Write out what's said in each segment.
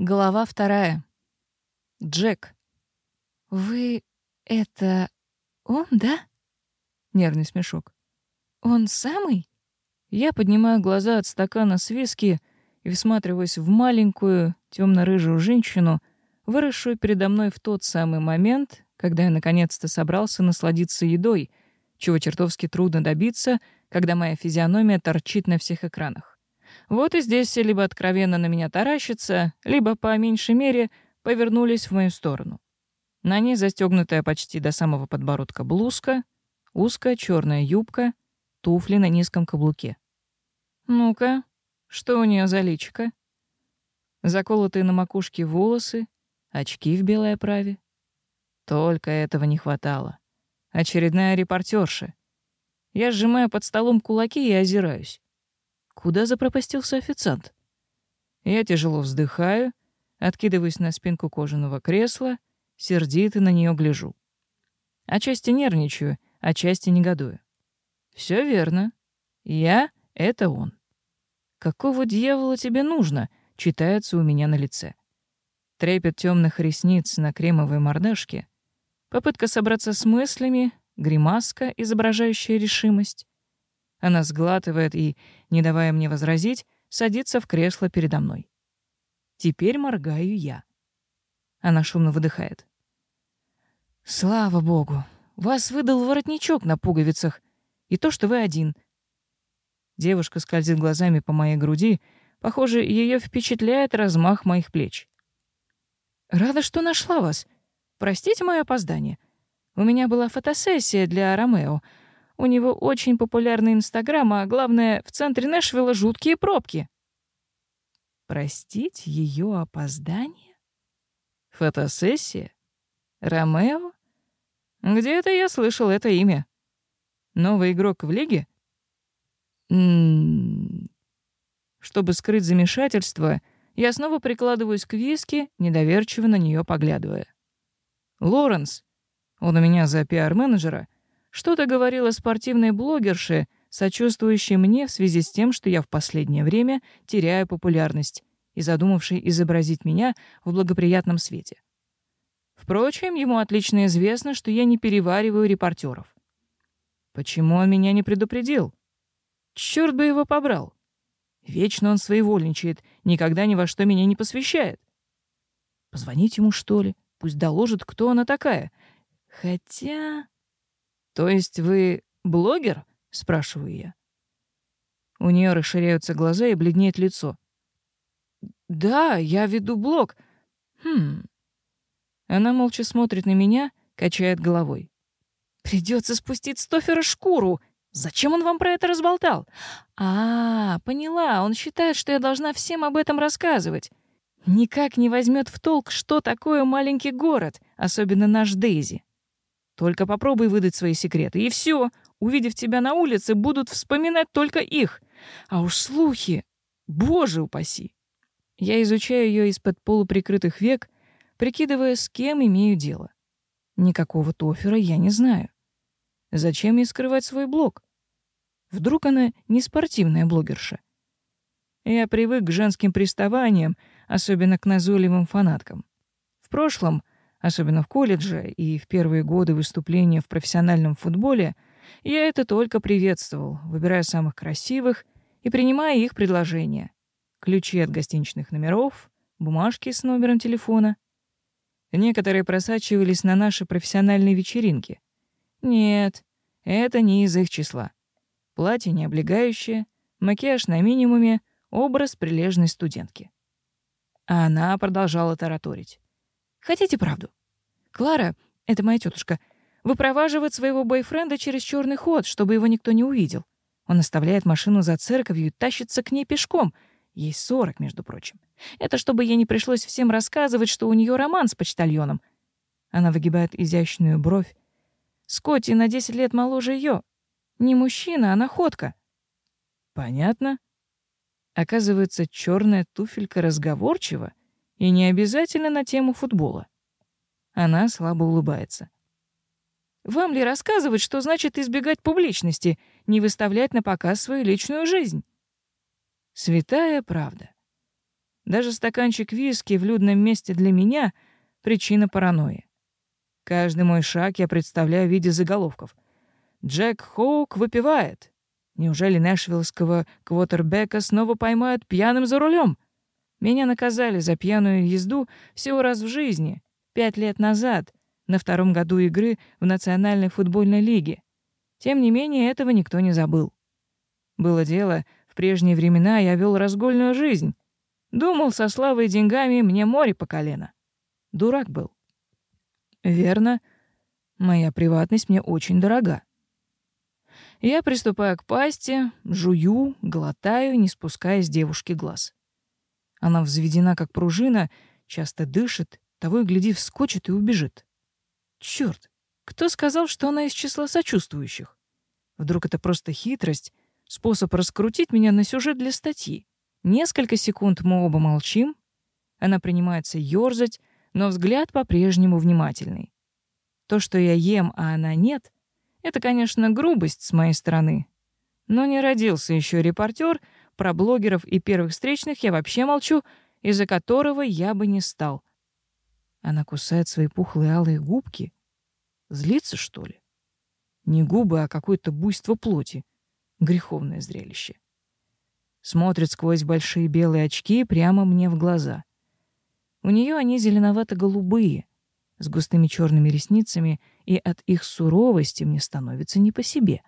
Глава вторая. Джек. «Вы... это... он, да?» Нервный смешок. «Он самый?» Я поднимаю глаза от стакана с виски и всматриваюсь в маленькую, темно-рыжую женщину, выросшую передо мной в тот самый момент, когда я наконец-то собрался насладиться едой, чего чертовски трудно добиться, когда моя физиономия торчит на всех экранах. Вот и здесь все либо откровенно на меня таращатся, либо, по меньшей мере, повернулись в мою сторону. На ней застегнутая почти до самого подбородка блузка, узкая черная юбка, туфли на низком каблуке. Ну-ка, что у нее за личико? Заколотые на макушке волосы, очки в белой оправе. Только этого не хватало. Очередная репортерша. Я сжимаю под столом кулаки и озираюсь. Куда запропастился официант? Я тяжело вздыхаю, откидываюсь на спинку кожаного кресла, сердито на нее гляжу. Отчасти нервничаю, отчасти негодую. Все верно. Я — это он. «Какого дьявола тебе нужно?» — читается у меня на лице. Трепет темных ресниц на кремовой мордашке, попытка собраться с мыслями, гримаска, изображающая решимость, она сглатывает и, не давая мне возразить, садится в кресло передо мной. Теперь моргаю я. Она шумно выдыхает. «Слава богу! Вас выдал воротничок на пуговицах, и то, что вы один». Девушка скользит глазами по моей груди, похоже, ее впечатляет размах моих плеч. «Рада, что нашла вас. Простите мое опоздание. У меня была фотосессия для Ромео — у него очень популярный Инстаграм, а главное, в центре Нэшвилла жуткие пробки. Простить ее опоздание? Фотосессия? Ромео? Где это я слышал это имя? Новый игрок в лиге? М -м -м. Чтобы скрыть замешательство, я снова прикладываюсь к виски, недоверчиво на нее поглядывая. Лоренс, он у меня за пиар-менеджера — что-то говорила спортивной блогерше, сочувствующей мне в связи с тем, что я в последнее время теряю популярность, и задумавшей изобразить меня в благоприятном свете. Впрочем, ему отлично известно, что я не перевариваю репортеров. Почему он меня не предупредил? Черт бы его побрал. Вечно он своевольничает, никогда ни во что меня не посвящает. Позвонить ему, что ли? Пусть доложит, кто она такая. Хотя... «То есть вы блогер?» — спрашиваю я. У нее расширяются глаза и бледнеет лицо. «Да, я веду блог. Хм...» Она молча смотрит на меня, качает головой. «Придется спустить Стофера шкуру. Зачем он вам про это разболтал? А, а, поняла, он считает, что я должна всем об этом рассказывать. Никак не возьмет в толк, что такое маленький город, особенно наш Дейзи. Только попробуй выдать свои секреты, и все. Увидев тебя на улице, будут вспоминать только их. А уж слухи! Боже упаси!» Я изучаю ее из-под полуприкрытых век, прикидывая, с кем имею дело. Никакого Тофера я не знаю. Зачем ей скрывать свой блог? Вдруг она не спортивная блогерша? Я привык к женским приставаниям, особенно к назойливым фанаткам. В прошлом особенно в колледже и в первые годы выступления в профессиональном футболе, я это только приветствовал, выбирая самых красивых и принимая их предложения. Ключи от гостиничных номеров, бумажки с номером телефона. Некоторые просачивались на наши профессиональные вечеринки. Нет, это не из их числа. Платье не облегающее, макияж на минимуме, образ прилежной студентки. А она продолжала тараторить. Хотите правду? «Клара, это моя тетушка, выпроваживает своего бойфренда через черный ход, чтобы его никто не увидел. Он оставляет машину за церковью и тащится к ней пешком. Ей 40, между прочим. Это чтобы ей не пришлось всем рассказывать, что у нее роман с почтальоном. Она выгибает изящную бровь. Скотти на 10 лет моложе ее. Не мужчина, а находка. Понятно. Оказывается, черная туфелька разговорчива и не обязательно на тему футбола. Она слабо улыбается. «Вам ли рассказывать, что значит избегать публичности, не выставлять на показ свою личную жизнь?» Святая правда. Даже стаканчик виски в людном месте для меня — причина паранойи. Каждый мой шаг я представляю в виде заголовков. «Джек Хоук выпивает», Неужели нэшвиллского квотербека снова поймают пьяным за рулем? Меня наказали за пьяную езду всего раз в жизни, пять лет назад, на втором году игры в Национальной футбольной лиге. Тем не менее, этого никто не забыл. Было дело, в прежние времена я вел разгульную жизнь. Думал, со славой и деньгами мне море по колено. Дурак был. Верно. Моя приватность мне очень дорога. Я приступаю к пасти, жую, глотаю, не спуская с девушки глаз. Она взведена, как пружина, часто дышит, того и гляди, вскочит и убежит. Черт, кто сказал, что она из числа сочувствующих? Вдруг это просто хитрость, способ раскрутить меня на сюжет для статьи. Несколько секунд мы оба молчим. Она принимается ерзать, но взгляд по-прежнему внимательный. То, что я ем, а она нет, это, конечно, грубость с моей стороны. Но не родился еще репортер, про блогеров и первых встречных я вообще молчу, из-за которого я бы не стал. Она кусает свои пухлые алые губки. Злится, что ли? Не губы, а какое-то буйство плоти. Греховное зрелище. Смотрит сквозь большие белые очки прямо мне в глаза. У нее они зеленовато-голубые, с густыми черными ресницами, и от их суровости мне становится не по себе.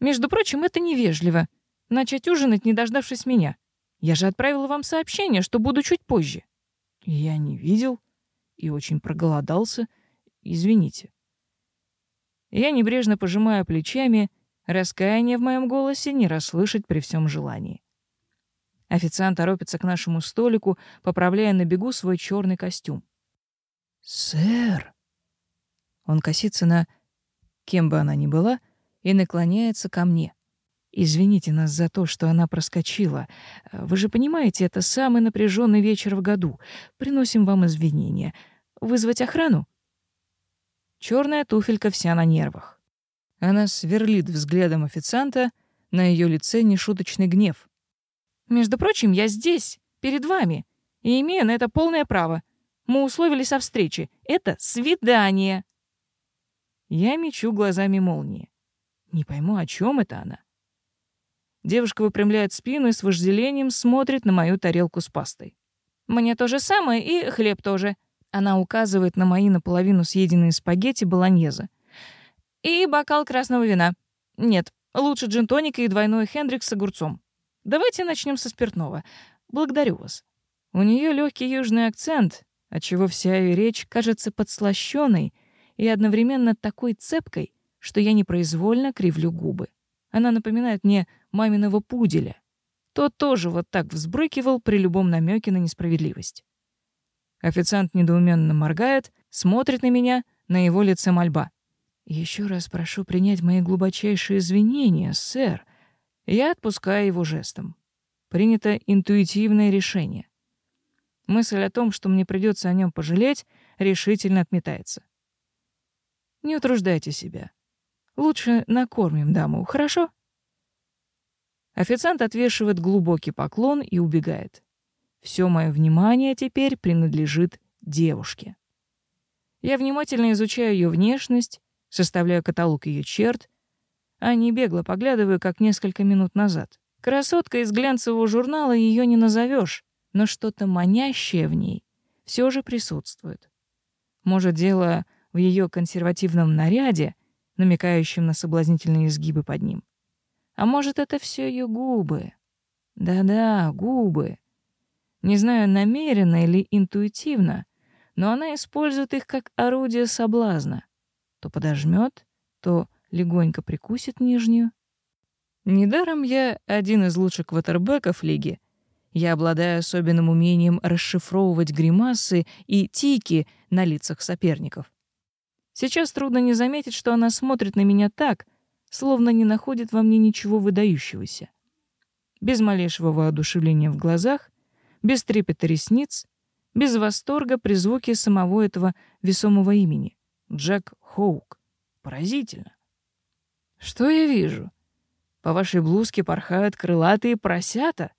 Между прочим, это невежливо — начать ужинать, не дождавшись меня. Я же отправила вам сообщение, что буду чуть позже. Я не видел и очень проголодался, извините. Я небрежно пожимаю плечами, раскаяние в моем голосе не расслышать при всем желании. Официант торопится к нашему столику, поправляя на бегу свой черный костюм. «Сэр!» Он косится на кем бы она ни была и наклоняется ко мне. Извините нас за то, что она проскочила. Вы же понимаете, это самый напряженный вечер в году. Приносим вам извинения. Вызвать охрану? Черная туфелька вся на нервах. Она сверлит взглядом официанта, на ее лице нешуточный гнев. Между прочим, я здесь, перед вами, и имею на это полное право. Мы условились о встрече. Это свидание. Я мечу глазами молнии. Не пойму, о чем это она. Девушка выпрямляет спину и с вожделением смотрит на мою тарелку с пастой. «Мне то же самое и хлеб тоже». Она указывает на мои наполовину съеденные спагетти болоньезе. «И бокал красного вина. Нет, лучше джинтоника и двойной хендрикс с огурцом. Давайте начнем со спиртного. Благодарю вас». У нее легкий южный акцент, отчего вся ее речь кажется подслащенной и одновременно такой цепкой, что я непроизвольно кривлю губы. Она напоминает мне маминого пуделя. Тот тоже вот так взбрыкивал при любом намеке на несправедливость. Официант недоуменно моргает, смотрит на меня, на его лице мольба. Еще раз прошу принять мои глубочайшие извинения, сэр. Я отпускаю его жестом. Принято интуитивное решение. Мысль о том, что мне придется о нем пожалеть, решительно отметается. Не утруждайте себя. Лучше накормим даму, хорошо?» Официант отвешивает глубокий поклон и убегает. Все мое внимание теперь принадлежит девушке. Я внимательно изучаю ее внешность, составляю каталог ее черт, а не бегло поглядываю, как несколько минут назад. Красотка из глянцевого журнала ее не назовешь, но что-то манящее в ней все же присутствует. Может, дело в ее консервативном наряде — намекающим на соблазнительные изгибы под ним. А может, это все ее губы? Да-да, губы. Не знаю, намеренно или интуитивно, но она использует их как орудие соблазна. То подожмет, то легонько прикусит нижнюю. Недаром я один из лучших квотербеков лиги. Я обладаю особенным умением расшифровывать гримасы и тики на лицах соперников. Сейчас трудно не заметить, что она смотрит на меня так, словно не находит во мне ничего выдающегося. Без малейшего воодушевления в глазах, без трепета ресниц, без восторга при звуке самого этого весомого имени — Джек Хоук. Поразительно. Что я вижу? По вашей блузке порхают крылатые просята.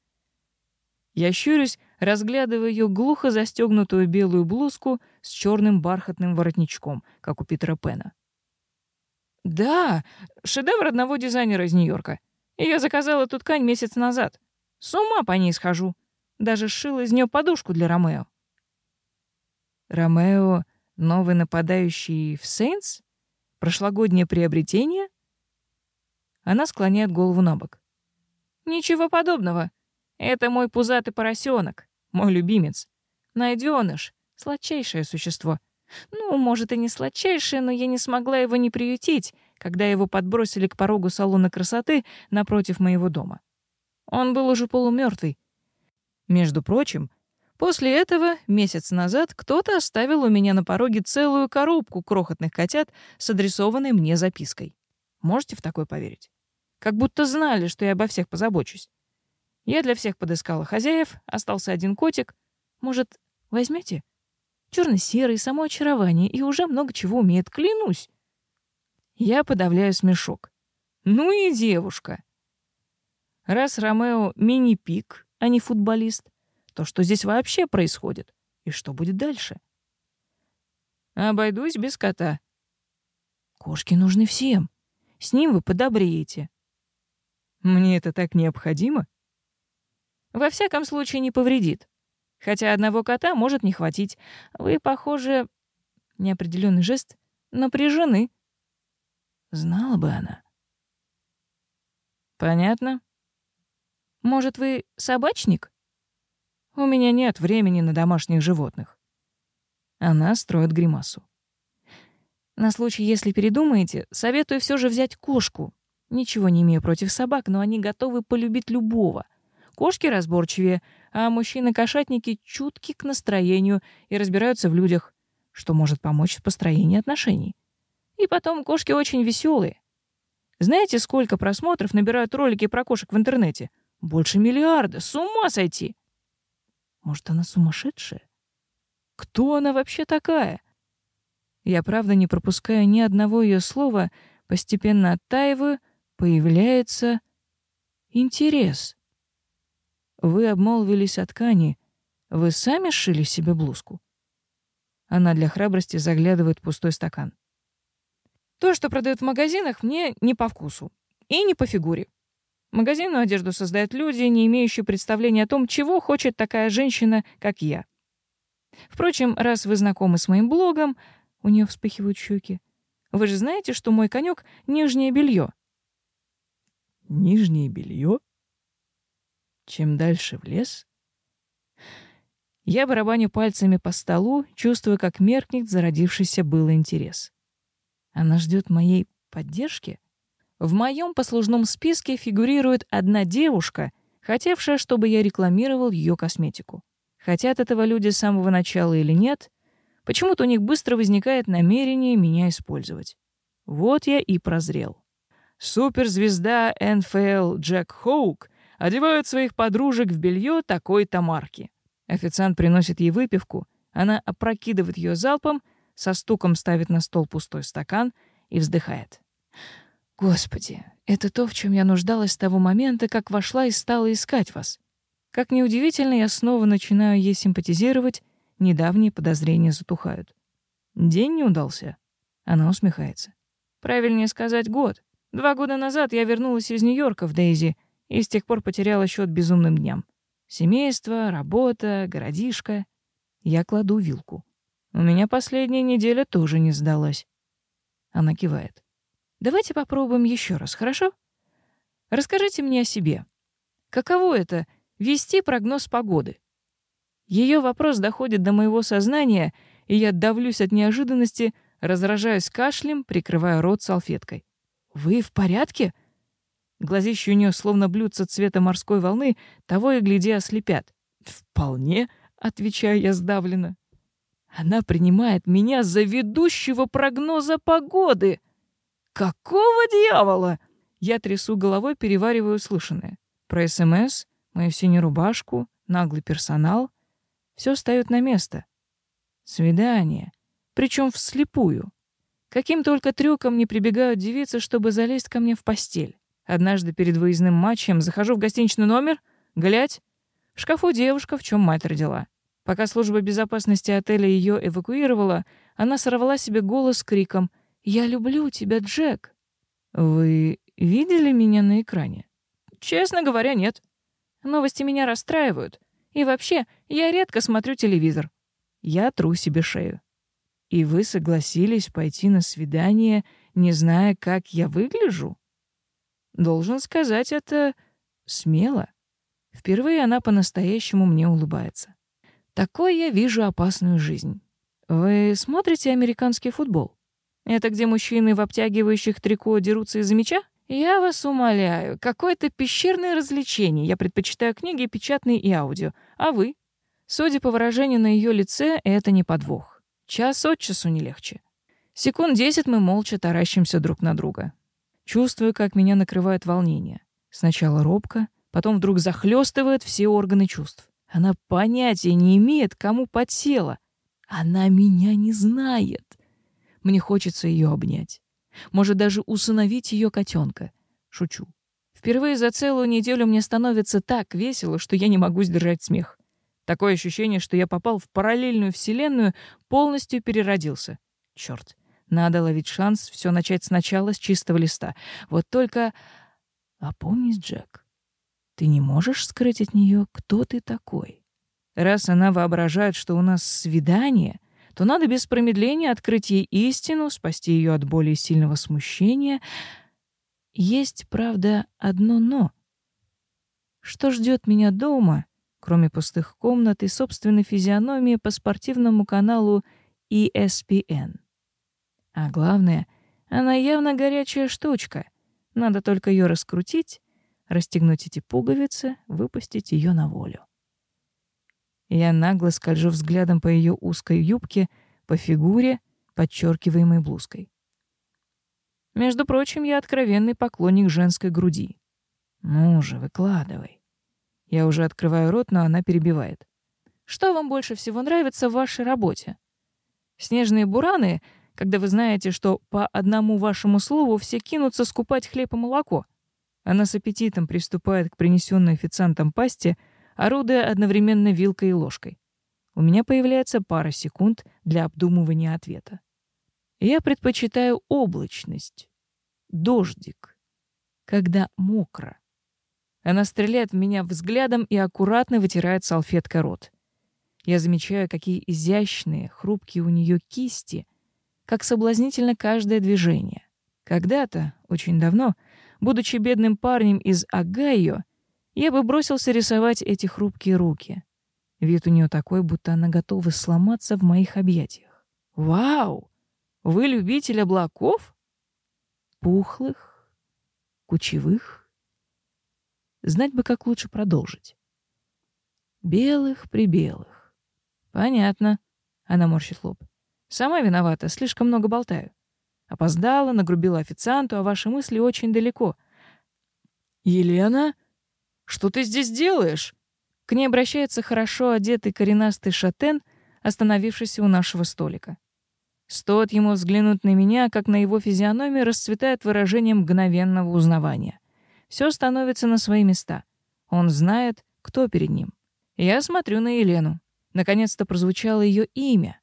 Я щурюсь, разглядывая ее глухо застегнутую белую блузку — с черным бархатным воротничком, как у Питера Пена. «Да, шедевр одного дизайнера из Нью-Йорка. Я заказала эту ткань месяц назад. С ума по ней схожу. Даже сшила из нее подушку для Ромео». «Ромео — новый нападающий в Сейнс? Прошлогоднее приобретение?» Она склоняет голову на бок. «Ничего подобного. Это мой пузатый поросенок, мой любимец. Найденыш, Сладчайшее существо. Ну, может, и не сладчайшее, но я не смогла его не приютить, когда его подбросили к порогу салона красоты напротив моего дома. Он был уже полумертвый. Между прочим, после этого, месяц назад, кто-то оставил у меня на пороге целую коробку крохотных котят с адресованной мне запиской. Можете в такое поверить? Как будто знали, что я обо всех позабочусь. Я для всех подыскала хозяев, остался один котик. Может, возьмете? черно-серый, самоочарование и уже много чего умеет, клянусь. Я подавляю смешок. Ну и девушка. Раз Ромео мини-пик, а не футболист, то что здесь вообще происходит? И что будет дальше? Обойдусь без кота. Кошки нужны всем. С ним вы подобреете. Мне это так необходимо? Во всяком случае, не повредит. Хотя одного кота может не хватить. Вы, похоже, неопределенный жест, напряжены. Знала бы она. Понятно. Может, вы собачник? У меня нет времени на домашних животных. Она строит гримасу. На случай, если передумаете, советую все же взять кошку. Ничего не имею против собак, но они готовы полюбить любого. Кошки разборчивее — а мужчины-кошатники чутки к настроению и разбираются в людях, что может помочь в построении отношений. И потом кошки очень веселые. Знаете, сколько просмотров набирают ролики про кошек в интернете? Больше миллиарда. С ума сойти! Может, она сумасшедшая? Кто она вообще такая? Я, правда, не пропускаю ни одного ее слова, постепенно оттаиваю, появляется интерес. Вы обмолвились о ткани. Вы сами сшили себе блузку. Она для храбрости заглядывает в пустой стакан. То, что продают в магазинах, мне не по вкусу. И не по фигуре. Магазинную одежду создают люди, не имеющие представления о том, чего хочет такая женщина, как я. Впрочем, раз вы знакомы с моим блогом, у нее вспыхивают щеки. Вы же знаете, что мой конек — нижнее белье. Нижнее белье? Чем дальше в лес, я барабаню пальцами по столу, чувствуя, как меркнет зародившийся был интерес. Она ждет моей поддержки? В моем послужном списке фигурирует одна девушка, хотевшая, чтобы я рекламировал ее косметику. Хотят этого люди с самого начала или нет, почему-то у них быстро возникает намерение меня использовать. Вот я и прозрел. Суперзвезда НФЛ Джек Хоук — одевают своих подружек в белье такой-то марки. Официант приносит ей выпивку, она опрокидывает ее залпом, со стуком ставит на стол пустой стакан и вздыхает. «Господи, это то, в чем я нуждалась с того момента, как вошла и стала искать вас. Как неудивительно, я снова начинаю ей симпатизировать, недавние подозрения затухают. День не удался?» Она усмехается. «Правильнее сказать год. Два года назад я вернулась из Нью-Йорка в Дейзи, и с тех пор потеряла счет безумным дням. Семейство, работа, городишко. Я кладу вилку. У меня последняя неделя тоже не сдалась. Она кивает. Давайте попробуем еще раз, хорошо? Расскажите мне о себе. Каково это — вести прогноз погоды? Ее вопрос доходит до моего сознания, и я давлюсь от неожиданности, разражаюсь кашлем, прикрывая рот салфеткой. «Вы в порядке?» Глазища у нее словно блюдца цвета морской волны, того и гляди ослепят. «Вполне», — отвечаю я сдавленно. «Она принимает меня за ведущего прогноза погоды!» «Какого дьявола?» Я трясу головой, перевариваю услышанное. Про СМС, мою синюю рубашку, наглый персонал. Все встает на место. Свидание. Причем вслепую. Каким только трюком не прибегают девицы, чтобы залезть ко мне в постель. Однажды перед выездным матчем захожу в гостиничный номер, глядь, в шкафу девушка, в чем мать родила. Пока служба безопасности отеля ее эвакуировала, она сорвала себе голос с криком «Я люблю тебя, Джек!» «Вы видели меня на экране?» «Честно говоря, нет. Новости меня расстраивают. И вообще, я редко смотрю телевизор. Я тру себе шею». «И вы согласились пойти на свидание, не зная, как я выгляжу?» Должен сказать, это смело. Впервые она по-настоящему мне улыбается. Такой я вижу опасную жизнь. Вы смотрите американский футбол? Это где мужчины в обтягивающих трико дерутся из-за мяча? Я вас умоляю, какое-то пещерное развлечение. Я предпочитаю книги печатные и аудио. А вы? Судя по выражению на ее лице, это не подвох. Час от часу не легче. Секунд десять мы молча таращимся друг на друга. Чувствую, как меня накрывает волнение. Сначала робко, потом вдруг захлестывает все органы чувств. Она понятия не имеет, кому подсела. Она меня не знает. Мне хочется ее обнять. Может, даже усыновить ее котенка. Шучу. Впервые за целую неделю мне становится так весело, что я не могу сдержать смех. Такое ощущение, что я попал в параллельную вселенную, полностью переродился. Черт, надо ловить шанс все начать сначала с чистого листа. Вот только... а помнишь, Джек, ты не можешь скрыть от нее, кто ты такой. Раз она воображает, что у нас свидание, то надо без промедления открыть ей истину, спасти ее от более сильного смущения. Есть, правда, одно «но». Что ждет меня дома, кроме пустых комнат и собственной физиономии по спортивному каналу ESPN? А главное, она явно горячая штучка. Надо только ее раскрутить, расстегнуть эти пуговицы, выпустить ее на волю. Я нагло скольжу взглядом по ее узкой юбке, по фигуре, подчеркиваемой блузкой. Между прочим, я откровенный поклонник женской груди. Ну же, выкладывай. Я уже открываю рот, но она перебивает. Что вам больше всего нравится в вашей работе? Снежные бураны когда вы знаете, что по одному вашему слову все кинутся скупать хлеб и молоко. А Она с аппетитом приступает к принесенной официантом пасте, орудуя одновременно вилкой и ложкой. У меня появляется пара секунд для обдумывания ответа. Я предпочитаю облачность, дождик, когда мокро. Она стреляет в меня взглядом и аккуратно вытирает салфеткой рот. Я замечаю, какие изящные, хрупкие у нее кисти — как соблазнительно каждое движение. Когда-то, очень давно, будучи бедным парнем из Огайо, я бы бросился рисовать эти хрупкие руки. Вид у нее такой, будто она готова сломаться в моих объятиях. «Вау! Вы любитель облаков?» «Пухлых, кучевых». Знать бы, как лучше продолжить. «Белых-пребелых». «Понятно», — она морщит лоб. Сама виновата, слишком много болтаю. Опоздала, нагрубила официанту, а ваши мысли очень далеко. «Елена, что ты здесь делаешь?» К ней обращается хорошо одетый коренастый шатен, остановившийся у нашего столика. Стоит ему взглянуть на меня, как на его физиономии расцветает выражение мгновенного узнавания. Все становится на свои места. Он знает, кто перед ним. Я смотрю на Елену. Наконец-то прозвучало ее имя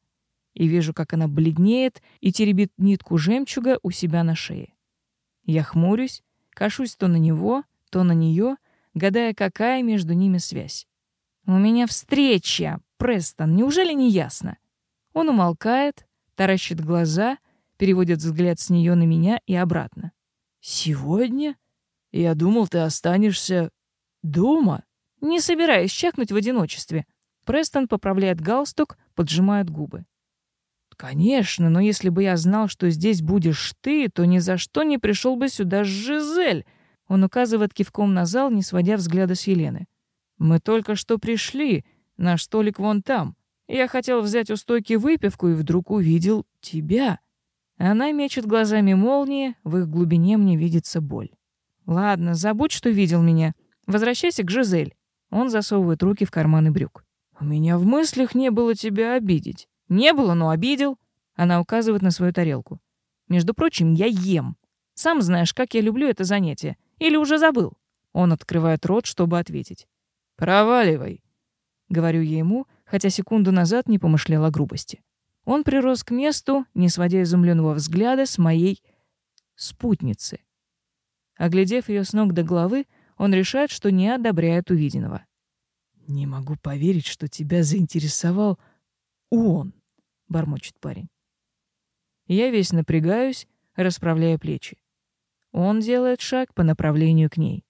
и вижу, как она бледнеет и теребит нитку жемчуга у себя на шее. Я хмурюсь, кашусь то на него, то на нее, гадая, какая между ними связь. «У меня встреча, Престон, неужели не ясно?» Он умолкает, таращит глаза, переводит взгляд с нее на меня и обратно. «Сегодня? Я думал, ты останешься дома?» «Не собираюсь чекнуть в одиночестве». Престон поправляет галстук, поджимает губы. Конечно, но если бы я знал, что здесь будешь ты, то ни за что не пришел бы сюда Жизель. Он указывает кивком на зал, не сводя взгляда с Елены. Мы только что пришли. На столик вон там. Я хотел взять у стойки выпивку и вдруг увидел тебя. Она мечет глазами молнии, в их глубине мне видится боль. Ладно, забудь, что видел меня. Возвращайся к Жизель. Он засовывает руки в карманы брюк. У меня в мыслях не было тебя обидеть. Не было, но обидел. А она указывает на свою тарелку. Между прочим, я ем. Сам знаешь, как я люблю это занятие. Или уже забыл? Он открывает рот, чтобы ответить. Проваливай. Говорю я ему, хотя секунду назад не помышляла о грубости. Он прирос к месту, не сводя изумленного взгляда с моей спутницы. Оглядев ее с ног до головы, он решает, что не одобряет увиденного. «Не могу поверить, что тебя заинтересовал он, — бормочет парень. Я весь напрягаюсь, расправляя плечи. Он делает шаг по направлению к ней.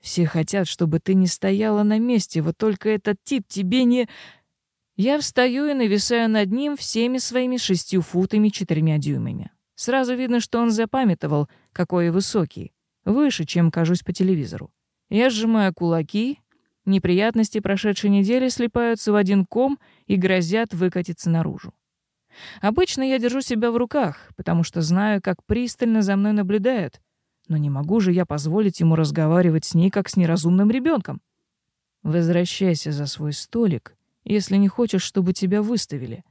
Все хотят, чтобы ты не стояла на месте, вот только этот тип тебе не... Я встаю и нависаю над ним всеми своими шестью футами четырьмя дюймами. Сразу видно, что он запамятовал, какой высокий. Выше, чем кажусь по телевизору. Я сжимаю кулаки Неприятности прошедшей недели слипаются в один ком и грозят выкатиться наружу. Обычно я держу себя в руках, потому что знаю, как пристально за мной наблюдают, но не могу же я позволить ему разговаривать с ней, как с неразумным ребенком. Возвращайся за свой столик, если не хочешь, чтобы тебя выставили.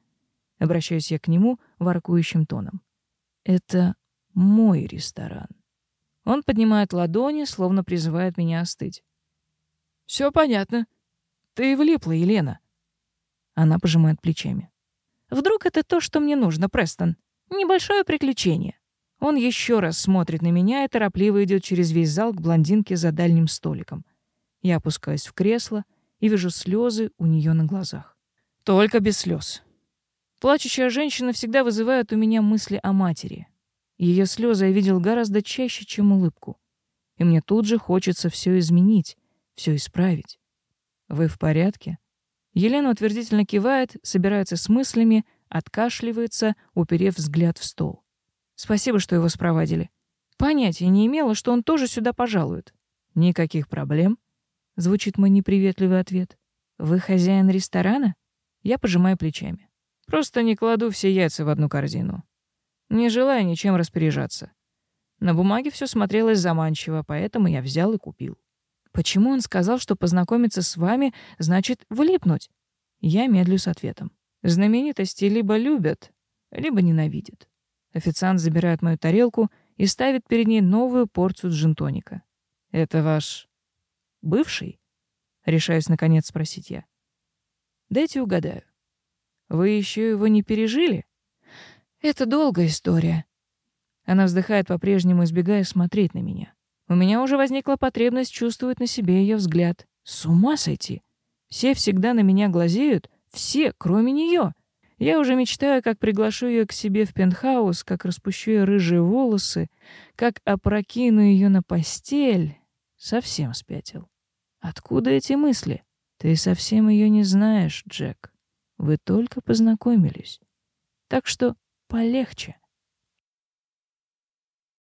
Обращаюсь я к нему воркующим тоном. Это мой ресторан. Он поднимает ладони, словно призывает меня остыть. Все понятно. Ты влипла, Елена. Она пожимает плечами. Вдруг это то, что мне нужно, Престон. Небольшое приключение. Он еще раз смотрит на меня и торопливо идет через весь зал к блондинке за дальним столиком. Я опускаюсь в кресло и вижу слезы у нее на глазах. Только без слез. Плачущая женщина всегда вызывает у меня мысли о матери. Ее слезы я видел гораздо чаще, чем улыбку. И мне тут же хочется все изменить, все исправить. Вы в порядке? Елена утвердительно кивает, собирается с мыслями, откашливается, уперев взгляд в стол. Спасибо, что его спровадили. Понятия не имела, что он тоже сюда пожалует. Никаких проблем, звучит мой неприветливый ответ. Вы хозяин ресторана? Я пожимаю плечами. Просто не кладу все яйца в одну корзину. Не желаю ничем распоряжаться. На бумаге все смотрелось заманчиво, поэтому я взял и купил. Почему он сказал, что познакомиться с вами значит влипнуть? Я медлю с ответом. Знаменитости либо любят, либо ненавидят. Официант забирает мою тарелку и ставит перед ней новую порцию джинтоника. «Это ваш... бывший?» — решаюсь, наконец, спросить я. «Дайте угадаю. Вы еще его не пережили?» «Это долгая история». Она вздыхает по-прежнему, избегая смотреть на меня. У меня уже возникла потребность чувствовать на себе ее взгляд. С ума сойти! Все всегда на меня глазеют, все, кроме нее. Я уже мечтаю, как приглашу ее к себе в пентхаус, как распущу ее рыжие волосы, как опрокину ее на постель. Совсем спятил. Откуда эти мысли? Ты совсем ее не знаешь, Джек. Вы только познакомились. Так что полегче.